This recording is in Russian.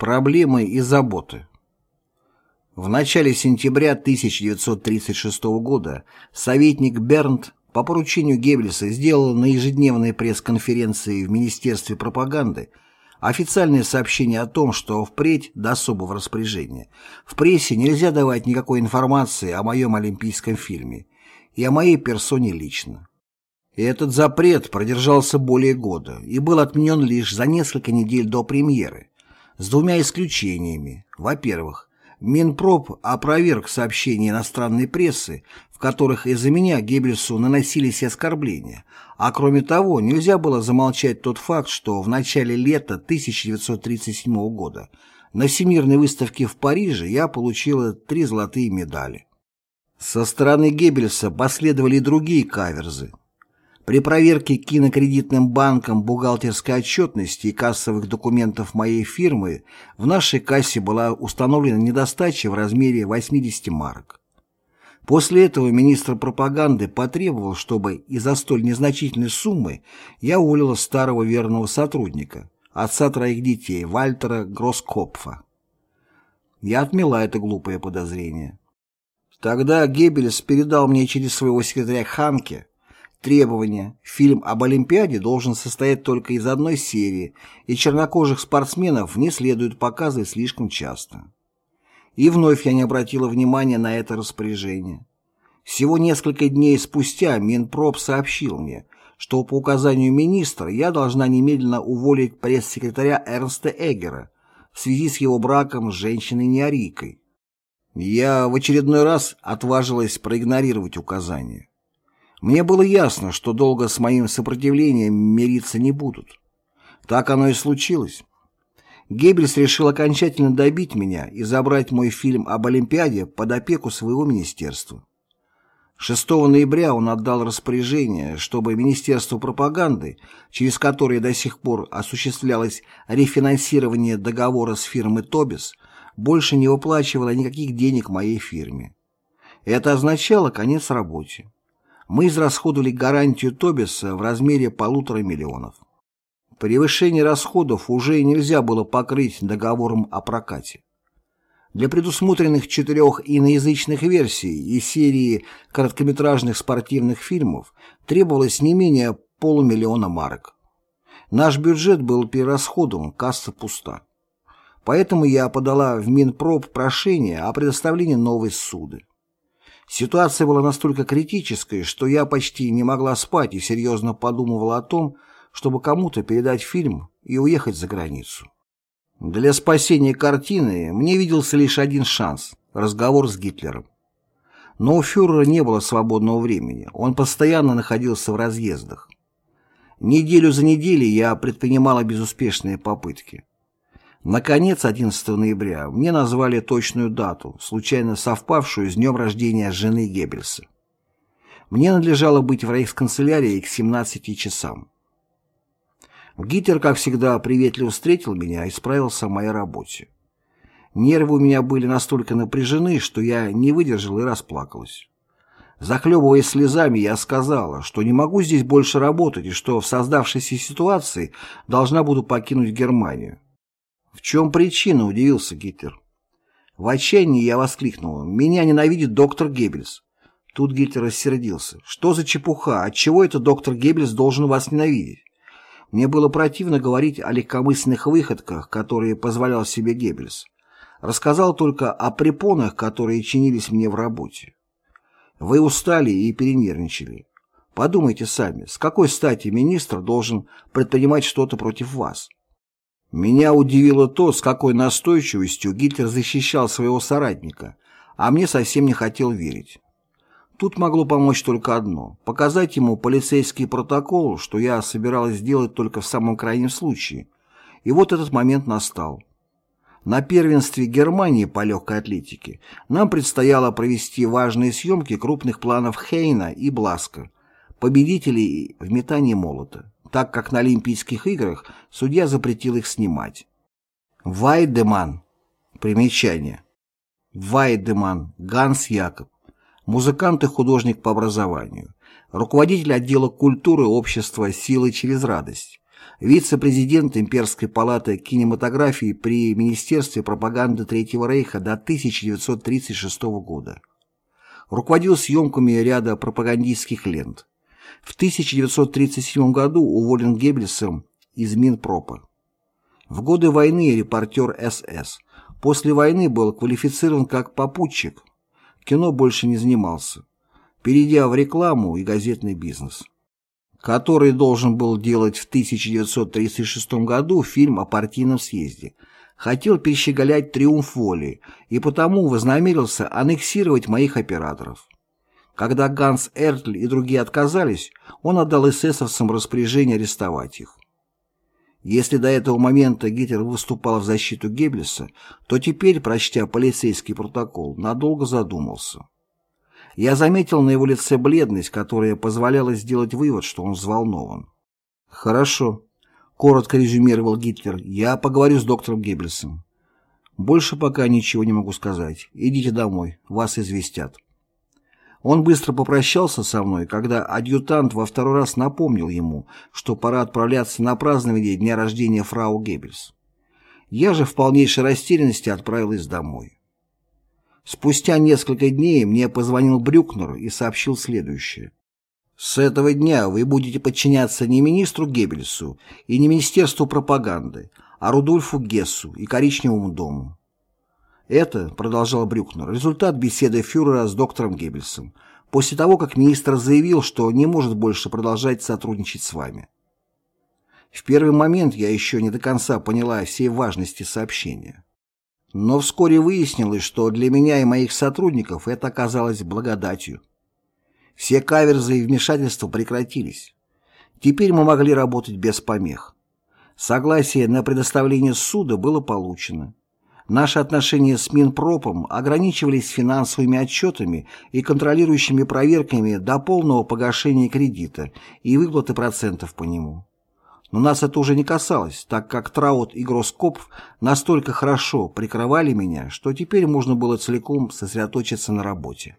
Проблемы и заботы. В начале сентября 1936 года советник Бернт по поручению Геббельса сделал на ежедневной пресс-конференции в Министерстве пропаганды официальное сообщение о том, что впредь до особого распоряжения в прессе нельзя давать никакой информации о моем олимпийском фильме и о моей персоне лично. И этот запрет продержался более года и был отменен лишь за несколько недель до премьеры, с двумя исключениями. Во-первых, Минпроп опроверг сообщения иностранной прессы, в которых из-за меня Геббельсу наносились оскорбления, а кроме того, нельзя было замолчать тот факт, что в начале лета 1937 года на Всемирной выставке в Париже я получила три золотые медали. Со стороны Геббельса последовали и другие каверзы, при проверке кинокредитным банком бухгалтерской отчетности и кассовых документов моей фирмы в нашей кассе была установлена недостача в размере 80 марок. После этого министр пропаганды потребовал, чтобы из-за столь незначительной суммы я уволила старого верного сотрудника, отца троих детей, Вальтера Гроскопфа. Я отмела это глупое подозрение. Тогда Геббельс передал мне через своего секретаря Ханке Требование. Фильм об Олимпиаде должен состоять только из одной серии, и чернокожих спортсменов не следует показывать слишком часто. И вновь я не обратила внимания на это распоряжение. Всего несколько дней спустя Минпроп сообщил мне, что по указанию министра я должна немедленно уволить пресс-секретаря Эрнста Эггера в связи с его браком с женщиной-неарийкой. Я в очередной раз отважилась проигнорировать указание. Мне было ясно, что долго с моим сопротивлением мириться не будут. Так оно и случилось. Геббельс решил окончательно добить меня и забрать мой фильм об Олимпиаде под опеку своего министерства. 6 ноября он отдал распоряжение, чтобы Министерство пропаганды, через которое до сих пор осуществлялось рефинансирование договора с фирмой «Тобис», больше не выплачивало никаких денег моей фирме. Это означало конец работе мы израсходовали гарантию Тобиса в размере полутора миллионов. Превышение расходов уже нельзя было покрыть договором о прокате. Для предусмотренных четырех иноязычных версий и серии короткометражных спортивных фильмов требовалось не менее полумиллиона марок. Наш бюджет был перерасходован, касса пуста. Поэтому я подала в Минпроп прошение о предоставлении новой суды. Ситуация была настолько критической, что я почти не могла спать и серьезно подумывала о том, чтобы кому-то передать фильм и уехать за границу. Для спасения картины мне виделся лишь один шанс – разговор с Гитлером. Но у фюрера не было свободного времени, он постоянно находился в разъездах. Неделю за неделей я предпринимала безуспешные попытки. Наконец, 11 ноября мне назвали точную дату, случайно совпавшую с днем рождения жены Геббельса. Мне надлежало быть в рейхсканцелярии к 17 часам. Гитлер, как всегда, приветливо встретил меня и справился о моей работе. Нервы у меня были настолько напряжены, что я не выдержал и расплакалась. Захлебываясь слезами, я сказала, что не могу здесь больше работать и что в создавшейся ситуации должна буду покинуть Германию. «В чем причина?» – удивился Гитлер. В отчаянии я воскликнул. «Меня ненавидит доктор Геббельс». Тут Гитлер рассердился. «Что за чепуха? Отчего это доктор Геббельс должен вас ненавидеть?» Мне было противно говорить о легкомысленных выходках, которые позволял себе Геббельс. Рассказал только о препонах, которые чинились мне в работе. Вы устали и перенервничали. Подумайте сами, с какой стати министр должен предпринимать что-то против вас? Меня удивило то, с какой настойчивостью Гитлер защищал своего соратника, а мне совсем не хотел верить. Тут могло помочь только одно – показать ему полицейский протокол, что я собиралась сделать только в самом крайнем случае. И вот этот момент настал. На первенстве Германии по легкой атлетике нам предстояло провести важные съемки крупных планов Хейна и Бласка, победителей в метании молота так как на Олимпийских играх судья запретил их снимать. Вайдеман. Примечание. Вайдеман Ганс Якоб. Музыкант и художник по образованию. Руководитель отдела культуры общества «Силы через радость». вице-президент Имперской палаты кинематографии при Министерстве пропаганды Третьего Рейха до 1936 года. Руководил съемками ряда пропагандистских лент. В 1937 году уволен Геббельсом из Минпропа. В годы войны репортер СС. После войны был квалифицирован как попутчик. Кино больше не занимался, перейдя в рекламу и газетный бизнес который должен был делать в 1936 году фильм о партийном съезде, хотел перещеголять триумф воли и потому вознамерился аннексировать моих операторов. Когда Ганс Эртль и другие отказались, он отдал эсэсовцам распоряжение арестовать их. Если до этого момента Гитлер выступал в защиту Геббельса, то теперь, прочтя полицейский протокол, надолго задумался. Я заметил на его лице бледность, которая позволяла сделать вывод, что он взволнован. «Хорошо», — коротко резюмировал Гитлер, — «я поговорю с доктором Геббельсом. Больше пока ничего не могу сказать. Идите домой, вас известят». Он быстро попрощался со мной, когда адъютант во второй раз напомнил ему, что пора отправляться на празднование дня рождения фрау Геббельс. Я же в полнейшей растерянности отправилась домой. Спустя несколько дней мне позвонил Брюкнер и сообщил следующее. С этого дня вы будете подчиняться не министру Геббельсу и не Министерству пропаганды, а Рудольфу Гессу и Коричневому дому. Это, продолжал Брюкнер, результат беседы фюрера с доктором Геббельсом, после того, как министр заявил, что не может больше продолжать сотрудничать с вами. В первый момент я еще не до конца поняла всей важности сообщения. Но вскоре выяснилось, что для меня и моих сотрудников это оказалось благодатью. Все каверзы и вмешательства прекратились. Теперь мы могли работать без помех. Согласие на предоставление суда было получено. Наши отношения с Минпропом ограничивались финансовыми отчетами и контролирующими проверками до полного погашения кредита и выплаты процентов по нему. Но нас это уже не касалось, так как Траут и Гроскопф настолько хорошо прикрывали меня, что теперь можно было целиком сосредоточиться на работе.